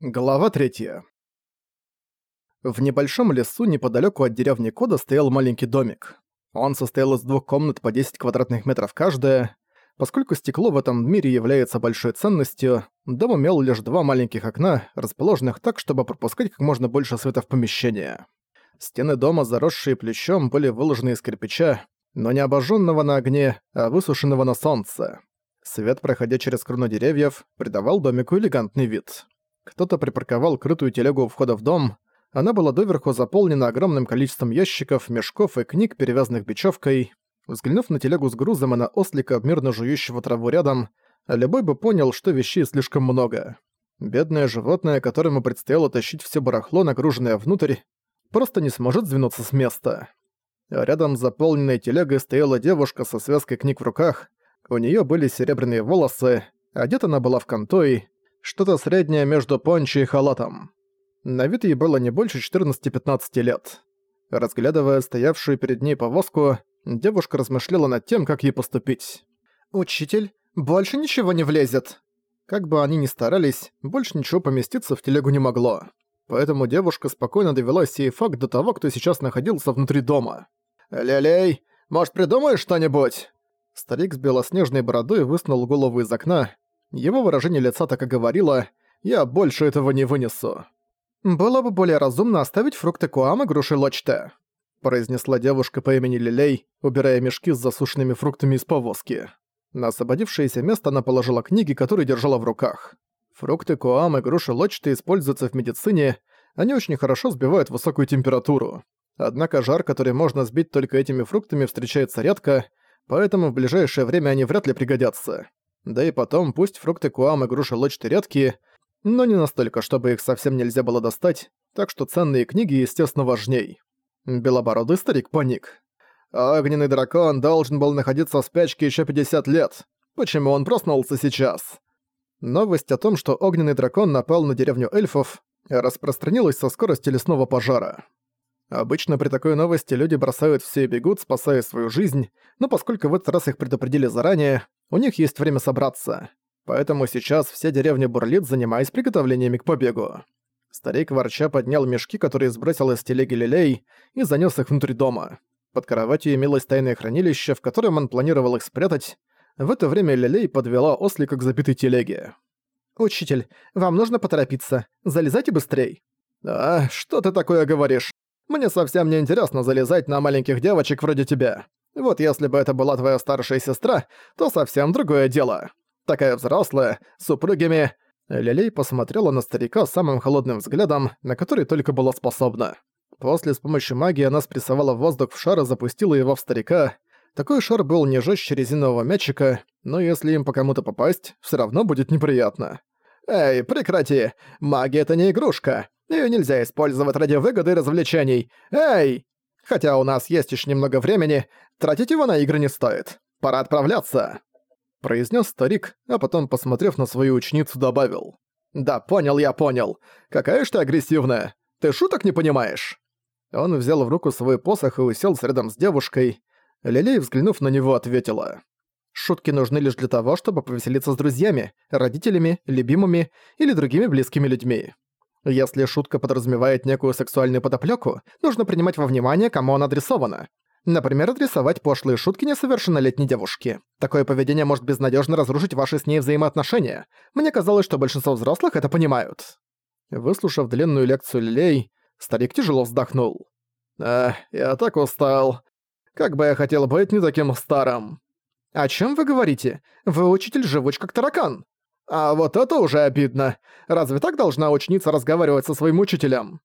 Глава 3. В небольшом лесу неподалеку от деревни Кода стоял маленький домик. Он состоял из двух комнат по 10 квадратных метров каждая. Поскольку стекло в этом мире является большой ценностью, дом имел лишь два маленьких окна, расположенных так, чтобы пропускать как можно больше света в помещение. Стены дома, заросшие плечом, были выложены из кирпича, но не обожженного на огне, а высушенного на солнце. Свет, проходя через крону деревьев, придавал домику элегантный вид. Кто-то припарковал крытую телегу у входа в дом. Она была доверху заполнена огромным количеством ящиков, мешков и книг, перевязанных бечевкой. Взглянув на телегу с грузом и на ослика, мирно жующего траву рядом, любой бы понял, что вещей слишком много. Бедное животное, которому предстояло тащить все барахло, нагруженное внутрь, просто не сможет сдвинуться с места. Рядом с заполненной телегой стояла девушка со связкой книг в руках. У нее были серебряные волосы, одета она была в контой, что-то среднее между пончо и халатом. На вид ей было не больше 14-15 лет. Разглядывая стоявшую перед ней повозку, девушка размышляла над тем, как ей поступить. «Учитель, больше ничего не влезет!» Как бы они ни старались, больше ничего поместиться в телегу не могло. Поэтому девушка спокойно довела сей факт до того, кто сейчас находился внутри дома. «Лелей, может, придумаешь что-нибудь?» Старик с белоснежной бородой высунул голову из окна, его выражение лица так и говорило «Я больше этого не вынесу». «Было бы более разумно оставить фрукты Куам и груши Лочте», произнесла девушка по имени Лилей, убирая мешки с засушенными фруктами из повозки. На освободившееся место она положила книги, которые держала в руках. Фрукты Куам и груши Лочте используются в медицине, они очень хорошо сбивают высокую температуру. Однако жар, который можно сбить только этими фруктами, встречается редко, поэтому в ближайшее время они вряд ли пригодятся. Да и потом, пусть фрукты Куам и груши Лочты редкие, но не настолько, чтобы их совсем нельзя было достать, так что ценные книги, естественно, важней. Белобородый старик паник. Огненный дракон должен был находиться в спячке еще 50 лет. Почему он проснулся сейчас? Новость о том, что огненный дракон напал на деревню эльфов, распространилась со скоростью лесного пожара. Обычно при такой новости люди бросают все и бегут, спасая свою жизнь, но поскольку в этот раз их предупредили заранее, у них есть время собраться. Поэтому сейчас вся деревня бурлит, занимаясь приготовлениями к побегу. Старик ворча поднял мешки, которые сбросил из телеги Лилей, и занёс их внутрь дома. Под кроватью имелось тайное хранилище, в котором он планировал их спрятать. В это время Лилей подвела ослика к забитой телеге. «Учитель, вам нужно поторопиться. Залезайте быстрей». «А, что ты такое говоришь? Мне совсем не интересно залезать на маленьких девочек вроде тебя. Вот если бы это была твоя старшая сестра, то совсем другое дело. Такая взрослая, с супругами...» Лилей посмотрела на старика самым холодным взглядом, на который только была способна. После с помощью магии она спрессовала воздух в шар и запустила его в старика. Такой шар был не жестче резинового мячика, но если им по кому-то попасть, все равно будет неприятно. «Эй, прекрати! Магия — это не игрушка! Её нельзя использовать ради выгоды и развлечений. Эй! Хотя у нас есть еще немного времени, тратить его на игры не стоит. Пора отправляться!» Произнес старик, а потом, посмотрев на свою ученицу, добавил. «Да, понял я, понял. Какая ж ты агрессивная. Ты шуток не понимаешь?» Он взял в руку свой посох и уселся рядом с девушкой. Лилей, взглянув на него, ответила. «Шутки нужны лишь для того, чтобы повеселиться с друзьями, родителями, любимыми или другими близкими людьми. Если шутка подразумевает некую сексуальную подоплёку, нужно принимать во внимание, кому она адресована. Например, адресовать пошлые шутки несовершеннолетней девушке. Такое поведение может безнадежно разрушить ваши с ней взаимоотношения. Мне казалось, что большинство взрослых это понимают. Выслушав длинную лекцию Лилей, старик тяжело вздохнул. «Эх, я так устал. Как бы я хотел быть не таким старым». «О чем вы говорите? Вы учитель живуч как таракан. А вот это уже обидно. Разве так должна ученица разговаривать со своим учителем?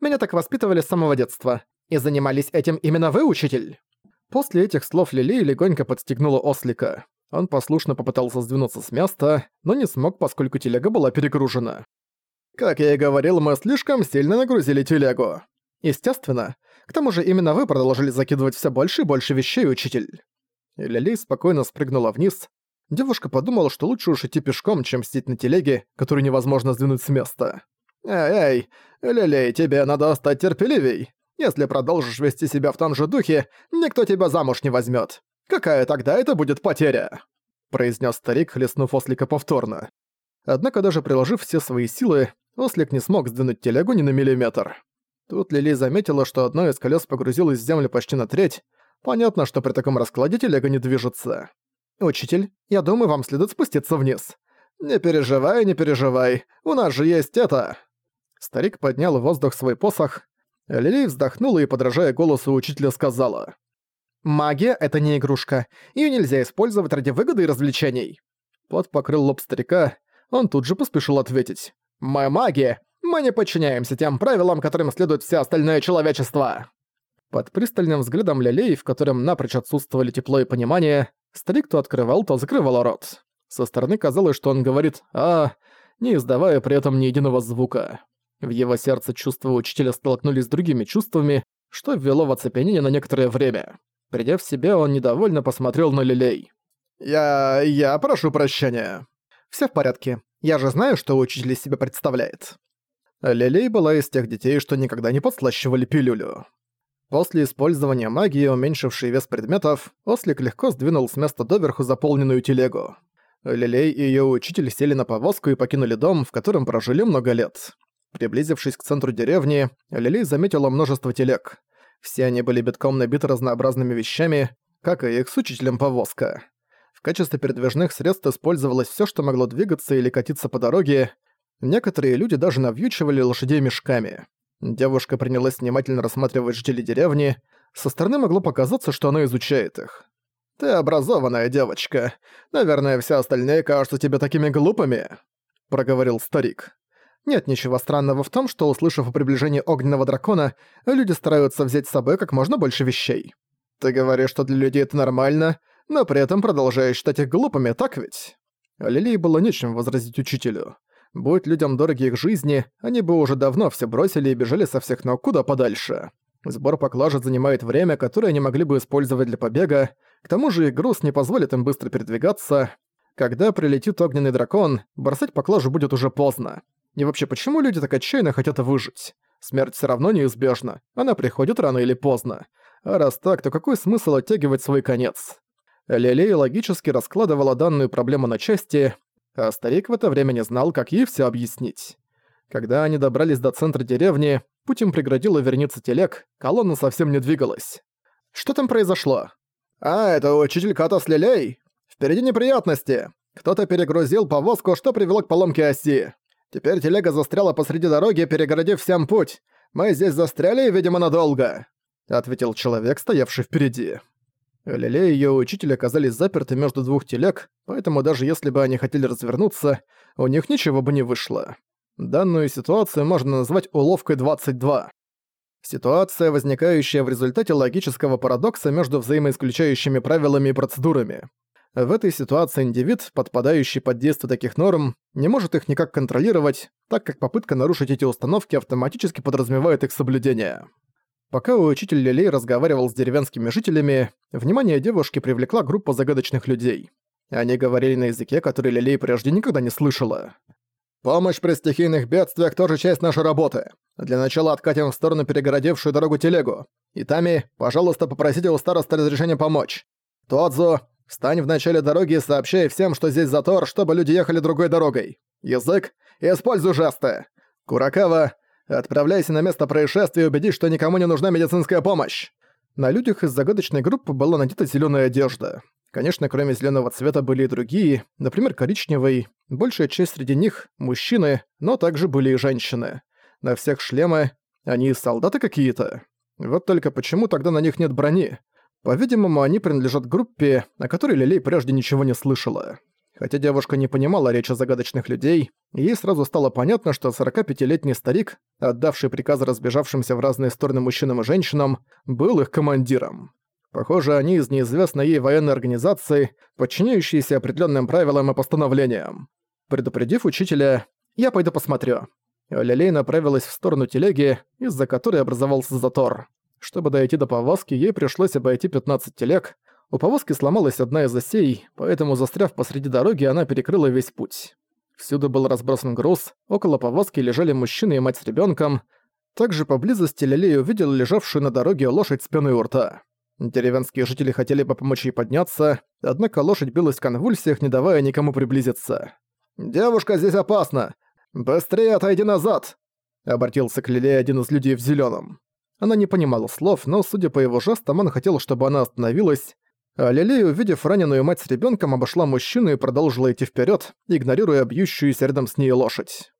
Меня так воспитывали с самого детства. И занимались этим именно вы, учитель?» После этих слов Лили легонько подстегнула ослика. Он послушно попытался сдвинуться с места, но не смог, поскольку телега была перегружена. «Как я и говорил, мы слишком сильно нагрузили телегу». «Естественно. К тому же именно вы продолжили закидывать все больше и больше вещей, учитель». Лили спокойно спрыгнула вниз, Девушка подумала, что лучше уж идти пешком, чем сидеть на телеге, которую невозможно сдвинуть с места. «Эй, эй, Лилей, тебе надо стать терпеливей. Если продолжишь вести себя в том же духе, никто тебя замуж не возьмет. Какая тогда это будет потеря?» произнес старик, хлестнув ослика повторно. Однако даже приложив все свои силы, Ослик не смог сдвинуть телегу ни на миллиметр. Тут Лили заметила, что одно из колес погрузилось в землю почти на треть. Понятно, что при таком раскладе телега не движется. «Учитель, я думаю, вам следует спуститься вниз». «Не переживай, не переживай, у нас же есть это...» Старик поднял в воздух свой посох. Лили вздохнула и, подражая голосу учителя, сказала. «Магия — это не игрушка. Её нельзя использовать ради выгоды и развлечений». Пот покрыл лоб старика. Он тут же поспешил ответить. «Мы маги! Мы не подчиняемся тем правилам, которым следует все остальное человечество!» Под пристальным взглядом Лилей, в котором напрочь отсутствовали тепло и понимание, старик то открывал, то закрывал рот. Со стороны казалось, что он говорит «а», не издавая при этом ни единого звука. В его сердце чувства учителя столкнулись с другими чувствами, что ввело в оцепенение на некоторое время. Придя в себя, он недовольно посмотрел на Лилей. «Я... я прошу прощения». «Всё в порядке. Я же знаю, что учитель из себя представляет». Лилей была из тех детей, что никогда не подслащивали пилюлю. После использования магии, уменьшившей вес предметов, Ослик легко сдвинул с места доверху заполненную телегу. Лилей и её учитель сели на повозку и покинули дом, в котором прожили много лет. Приблизившись к центру деревни, Лилей заметила множество телег. Все они были битком набиты разнообразными вещами, как и их с учителем повозка. В качестве передвижных средств использовалось всё, что могло двигаться или катиться по дороге. Некоторые люди даже навьючивали лошадей мешками. Девушка принялась внимательно рассматривать жителей деревни. Со стороны могло показаться, что она изучает их. «Ты образованная девочка. Наверное, все остальные кажутся тебе такими глупыми», — проговорил старик. Нет ничего странного в том, что, услышав о приближении огненного дракона, люди стараются взять с собой как можно больше вещей. Ты говоришь, что для людей это нормально, но при этом продолжаешь считать их глупыми, так ведь? Лилии было нечем возразить учителю. Будь людям дороги их жизни, они бы уже давно все бросили и бежали со всех ног куда подальше. Сбор поклажи занимает время, которое они могли бы использовать для побега, к тому же их груз не позволит им быстро передвигаться. Когда прилетит огненный дракон, бросать поклажу будет уже поздно. И вообще, почему люди так отчаянно хотят выжить? Смерть все равно неизбежна, она приходит рано или поздно. А раз так, то какой смысл оттягивать свой конец? Лилей логически раскладывала данную проблему на части, а старик в это время не знал, как ей все объяснить. Когда они добрались до центра деревни, путь им преградила верница телег, колонна совсем не двигалась. Что там произошло? «А, это учитель Като с Лилей? Впереди неприятности. Кто-то перегрузил повозку, что привело к поломке оси. Теперь телега застряла посреди дороги, перегородив всем путь. Мы здесь застряли, видимо, надолго», — ответил человек, стоявший впереди. Лиле и её учитель оказались заперты между двух телег, поэтому даже если бы они хотели развернуться, у них ничего бы не вышло. Данную ситуацию можно назвать уловкой 22. Ситуация, возникающая в результате логического парадокса между взаимоисключающими правилами и процедурами. В этой ситуации индивид, подпадающий под действие таких норм, не может их никак контролировать, так как попытка нарушить эти установки автоматически подразумевает их соблюдение. Пока учитель Лилей разговаривал с деревенскими жителями, внимание девушки привлекла группа загадочных людей. Они говорили на языке, который Лилей прежде никогда не слышала. «Помощь при стихийных бедствиях тоже часть нашей работы. Для начала откатим в сторону перегородившую дорогу телегу. Итами, пожалуйста, попросите у староста разрешения помочь. Тодзу, встань в начале дороги и сообщай всем, что здесь затор, чтобы люди ехали другой дорогой. Язык, используй жесты. Куракава, Отправляйся на место происшествия и убедись, что никому не нужна медицинская помощь. На людях из загадочной группы была надета зеленая одежда. Конечно, кроме зеленого цвета были и другие, например, коричневый. Большая часть среди них – мужчины, но также были и женщины. На всех шлемы. Они солдаты какие-то. Вот только почему тогда на них нет брони? По-видимому, они принадлежат группе, о которой Лилей прежде ничего не слышала. Хотя девушка не понимала речи загадочных людей, ей сразу стало понятно, что 45-летний старик, отдавший приказы разбежавшимся в разные стороны мужчинам и женщинам, был их командиром. Похоже, они из неизвестной ей военной организации, подчиняющиеся определенным правилам и постановлениям. Предупредив учителя, «Я пойду посмотрю». Лилей направилась в сторону телеги, из-за которой образовался затор. Чтобы дойти до повозки, ей пришлось обойти 15 телег, у повозки сломалась одна из осей, поэтому, застряв посреди дороги, она перекрыла весь путь. Всюду был разбросан груз, около повозки лежали мужчина и мать с ребенком. Также поблизости Лилей увидел лежавшую на дороге лошадь с пеной у рта. Деревенские жители хотели бы помочь ей подняться, однако лошадь билась в конвульсиях, не давая никому приблизиться. «Девушка, здесь опасно! «Быстрее отойди назад!» — обратился к Лиле один из людей в зелёном. Она не понимала слов, но, судя по его жестам, он хотел, чтобы она остановилась, а Лилей, увидев раненую мать с ребёнком, обошла мужчину и продолжила идти вперёд, игнорируя бьющуюся рядом с ней лошадь.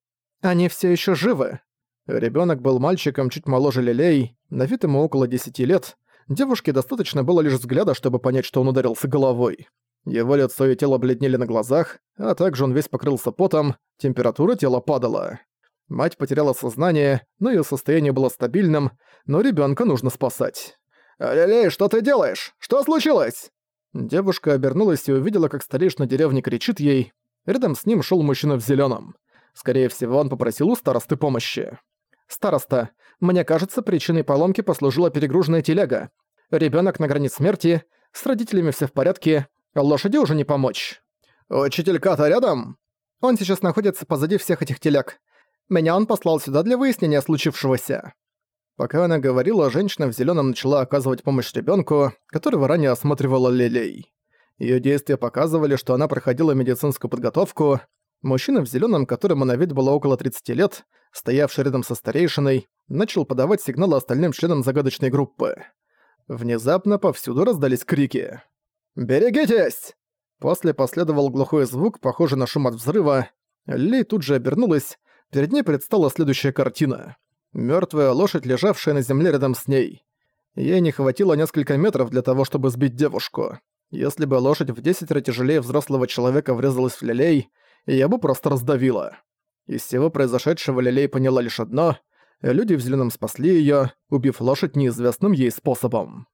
«Они всё ещё живы!» Ребёнок был мальчиком чуть моложе Лилей, на вид ему около десяти лет. Девушке достаточно было лишь взгляда, чтобы понять, что он ударился головой. Его лицо и тело бледнели на глазах, а также он весь покрылся потом, температура тела падала. Мать потеряла сознание, но её состояние было стабильным, но ребёнка нужно спасать. «Лилей, что ты делаешь? Что случилось?» Девушка обернулась и увидела, как старейшина деревни кричит ей. Рядом с ним шёл мужчина в зелёном. Скорее всего, он попросил у старосты помощи. «Староста, мне кажется, причиной поломки послужила перегруженная телега. Ребёнок на грани смерти, с родителями всё в порядке, Лошади уже не помочь. Учитель Ката рядом? Он сейчас находится позади всех этих телег. Меня он послал сюда для выяснения случившегося. Пока она говорила, женщина в зеленом начала оказывать помощь ребенку, которого ранее осматривала Лилей. Ее действия показывали, что она проходила медицинскую подготовку. Мужчина в зеленом, которому на вид было около 30 лет, стоявший рядом со старейшиной, начал подавать сигналы остальным членам загадочной группы. Внезапно повсюду раздались крики. «Берегитесь!» После последовал глухой звук, похожий на шум от взрыва. Ли тут же обернулась. Перед ней предстала следующая картина. Мёртвая лошадь, лежавшая на земле рядом с ней. Ей не хватило несколько метров для того, чтобы сбить девушку. Если бы лошадь в десятеро тяжелее взрослого человека врезалась в Лилей, я бы просто раздавила. Из всего произошедшего Лилей поняла лишь одно — люди в зеленом спасли её, убив лошадь неизвестным ей способом.